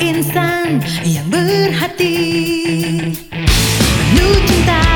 Insan yang berhati. Penuh cinta.